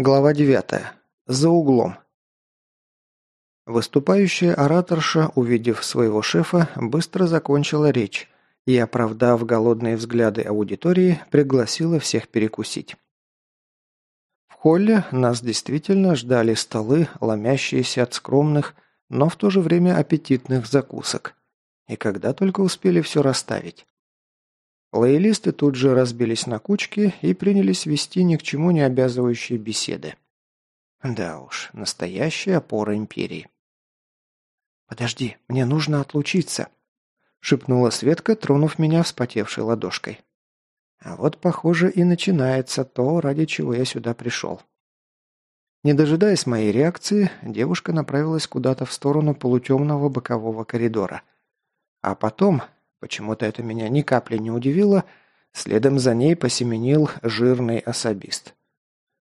Глава 9. За углом. Выступающая ораторша, увидев своего шефа, быстро закончила речь и, оправдав голодные взгляды аудитории, пригласила всех перекусить. В холле нас действительно ждали столы, ломящиеся от скромных, но в то же время аппетитных закусок. И когда только успели все расставить. Лоялисты тут же разбились на кучки и принялись вести ни к чему не обязывающие беседы. Да уж, настоящая опора империи. «Подожди, мне нужно отлучиться», — шепнула Светка, тронув меня вспотевшей ладошкой. А вот, похоже, и начинается то, ради чего я сюда пришел. Не дожидаясь моей реакции, девушка направилась куда-то в сторону полутемного бокового коридора. А потом, Почему-то это меня ни капли не удивило. Следом за ней посеменил жирный особист.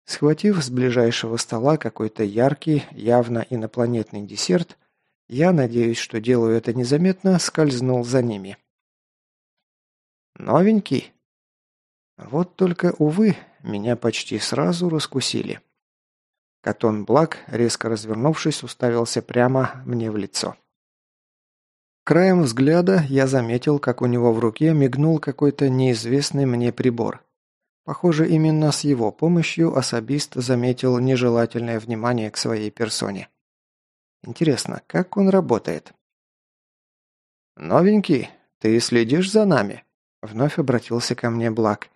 Схватив с ближайшего стола какой-то яркий, явно инопланетный десерт, я, надеюсь, что делаю это незаметно, скользнул за ними. «Новенький?» Вот только, увы, меня почти сразу раскусили. Катон Блак, резко развернувшись, уставился прямо мне в лицо. Краем взгляда я заметил, как у него в руке мигнул какой-то неизвестный мне прибор. Похоже, именно с его помощью особист заметил нежелательное внимание к своей персоне. Интересно, как он работает? «Новенький, ты следишь за нами?» Вновь обратился ко мне Блак.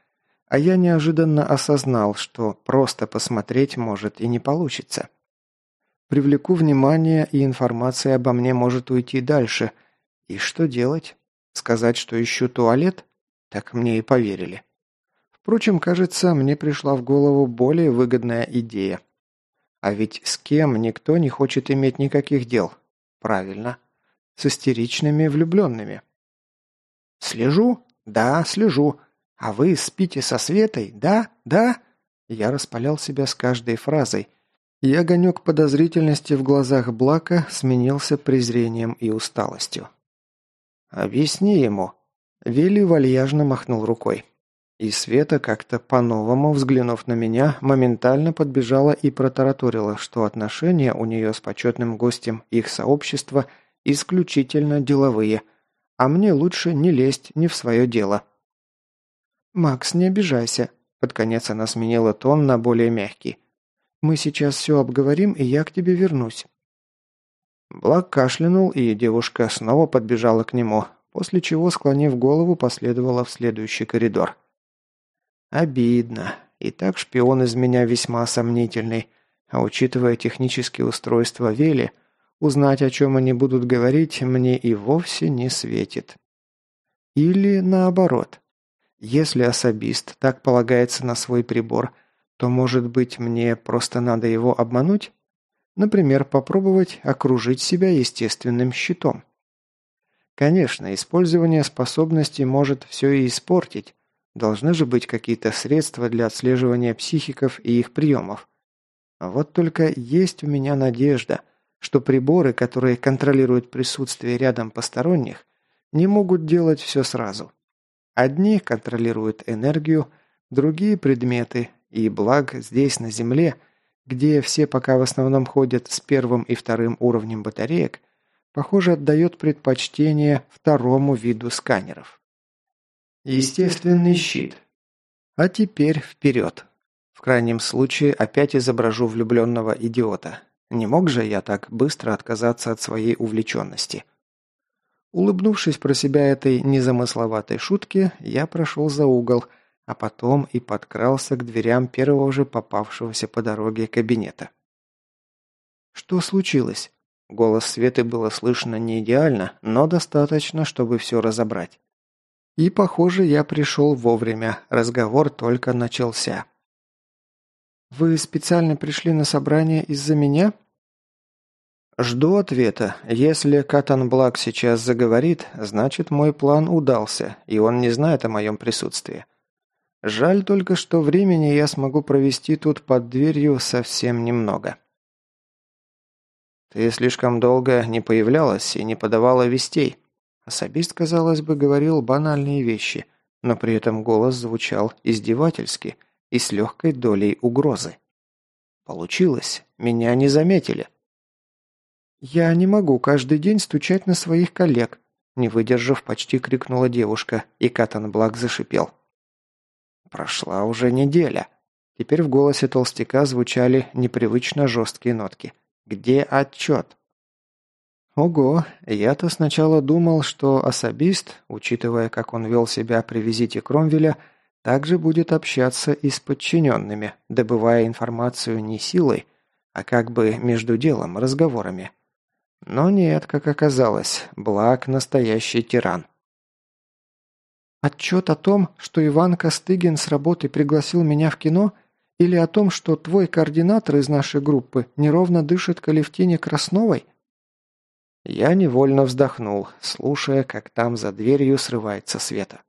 А я неожиданно осознал, что просто посмотреть может и не получится. Привлеку внимание, и информация обо мне может уйти дальше – и что делать? Сказать, что ищу туалет? Так мне и поверили. Впрочем, кажется, мне пришла в голову более выгодная идея. А ведь с кем никто не хочет иметь никаких дел? Правильно. С истеричными влюбленными. «Слежу? Да, слежу. А вы спите со Светой? Да? Да?» Я распалял себя с каждой фразой. И огонек подозрительности в глазах Блака сменился презрением и усталостью. «Объясни ему». Вилли вальяжно махнул рукой. И Света, как-то по-новому взглянув на меня, моментально подбежала и протараторила, что отношения у нее с почетным гостем их сообщества исключительно деловые, а мне лучше не лезть не в свое дело. «Макс, не обижайся», — под конец она сменила тон на более мягкий. «Мы сейчас все обговорим, и я к тебе вернусь. Блак кашлянул, и девушка снова подбежала к нему, после чего, склонив голову, последовала в следующий коридор. Обидно. И так шпион из меня весьма сомнительный, а учитывая технические устройства Вели, узнать, о чем они будут говорить, мне и вовсе не светит. Или наоборот. Если особист так полагается на свой прибор, то, может быть, мне просто надо его обмануть? Например, попробовать окружить себя естественным щитом. Конечно, использование способностей может все и испортить. Должны же быть какие-то средства для отслеживания психиков и их приемов. А вот только есть у меня надежда, что приборы, которые контролируют присутствие рядом посторонних, не могут делать все сразу. Одни контролируют энергию, другие – предметы, и благ здесь, на Земле – где все пока в основном ходят с первым и вторым уровнем батареек, похоже, отдает предпочтение второму виду сканеров. Естественный щит. А теперь вперед. В крайнем случае опять изображу влюбленного идиота. Не мог же я так быстро отказаться от своей увлеченности. Улыбнувшись про себя этой незамысловатой шутке, я прошел за угол – а потом и подкрался к дверям первого же попавшегося по дороге кабинета. «Что случилось?» Голос Светы было слышно не идеально, но достаточно, чтобы все разобрать. И, похоже, я пришел вовремя, разговор только начался. «Вы специально пришли на собрание из-за меня?» «Жду ответа. Если Катан Блак сейчас заговорит, значит, мой план удался, и он не знает о моем присутствии. Жаль только, что времени я смогу провести тут под дверью совсем немного. Ты слишком долго не появлялась и не подавала вестей. Особист, казалось бы, говорил банальные вещи, но при этом голос звучал издевательски и с легкой долей угрозы. Получилось. Меня не заметили. «Я не могу каждый день стучать на своих коллег», не выдержав, почти крикнула девушка, и Катанблак зашипел. Прошла уже неделя. Теперь в голосе толстяка звучали непривычно жесткие нотки. «Где отчет?» Ого, я-то сначала думал, что особист, учитывая, как он вел себя при визите Кромвеля, также будет общаться и с подчиненными, добывая информацию не силой, а как бы между делом, разговорами. Но нет, как оказалось, Благ настоящий тиран. «Отчет о том, что Иван Костыгин с работы пригласил меня в кино, или о том, что твой координатор из нашей группы неровно дышит к Алевтине Красновой?» Я невольно вздохнул, слушая, как там за дверью срывается Света.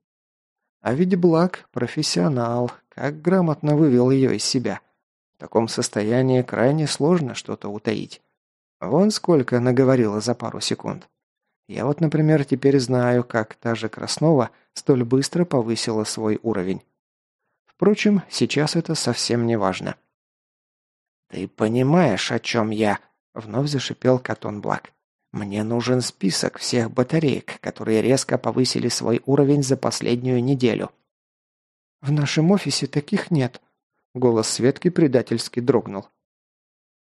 А ведь Благ – профессионал, как грамотно вывел ее из себя. В таком состоянии крайне сложно что-то утаить. Вон сколько наговорила за пару секунд. Я вот, например, теперь знаю, как та же Краснова столь быстро повысила свой уровень. Впрочем, сейчас это совсем не важно. «Ты понимаешь, о чем я?» — вновь зашипел Катон Блак. «Мне нужен список всех батареек, которые резко повысили свой уровень за последнюю неделю». «В нашем офисе таких нет», — голос Светки предательски дрогнул.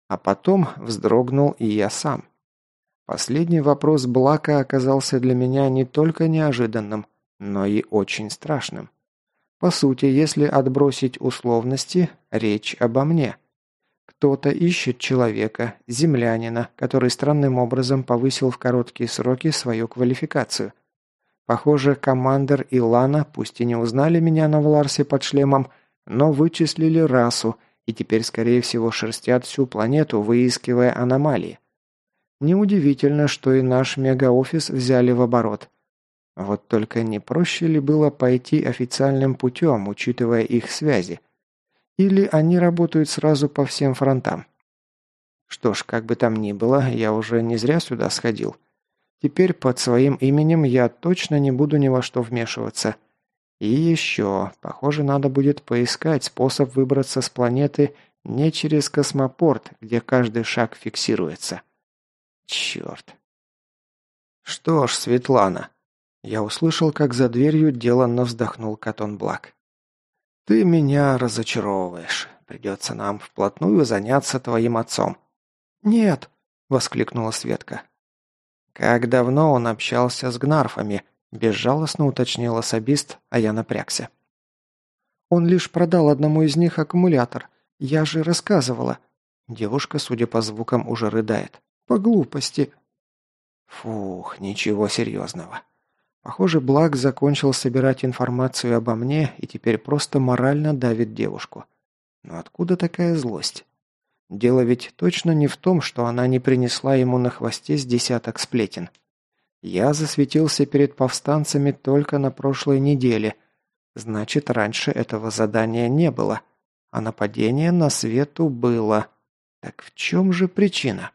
А потом вздрогнул и я сам. Последний вопрос Блака оказался для меня не только неожиданным, но и очень страшным. По сути, если отбросить условности, речь обо мне. Кто-то ищет человека, землянина, который странным образом повысил в короткие сроки свою квалификацию. Похоже, командир и Лана, пусть и не узнали меня на Вларсе под шлемом, но вычислили расу и теперь, скорее всего, шерстят всю планету, выискивая аномалии. Неудивительно, что и наш мегаофис взяли в оборот. Вот только не проще ли было пойти официальным путем, учитывая их связи? Или они работают сразу по всем фронтам? Что ж, как бы там ни было, я уже не зря сюда сходил. Теперь под своим именем я точно не буду ни во что вмешиваться – и еще, похоже, надо будет поискать способ выбраться с планеты не через космопорт, где каждый шаг фиксируется. Черт. Что ж, Светлана. Я услышал, как за дверью деланно вздохнул Катон Блак. Ты меня разочаровываешь. Придется нам вплотную заняться твоим отцом. Нет, воскликнула Светка. Как давно он общался с гнарфами, Безжалостно уточнил особист, а я напрягся. «Он лишь продал одному из них аккумулятор. Я же рассказывала». Девушка, судя по звукам, уже рыдает. «По глупости». Фух, ничего серьезного. Похоже, Блак закончил собирать информацию обо мне и теперь просто морально давит девушку. Но откуда такая злость? Дело ведь точно не в том, что она не принесла ему на хвосте с десяток сплетен. Я засветился перед повстанцами только на прошлой неделе. Значит, раньше этого задания не было. А нападение на свету было. Так в чем же причина?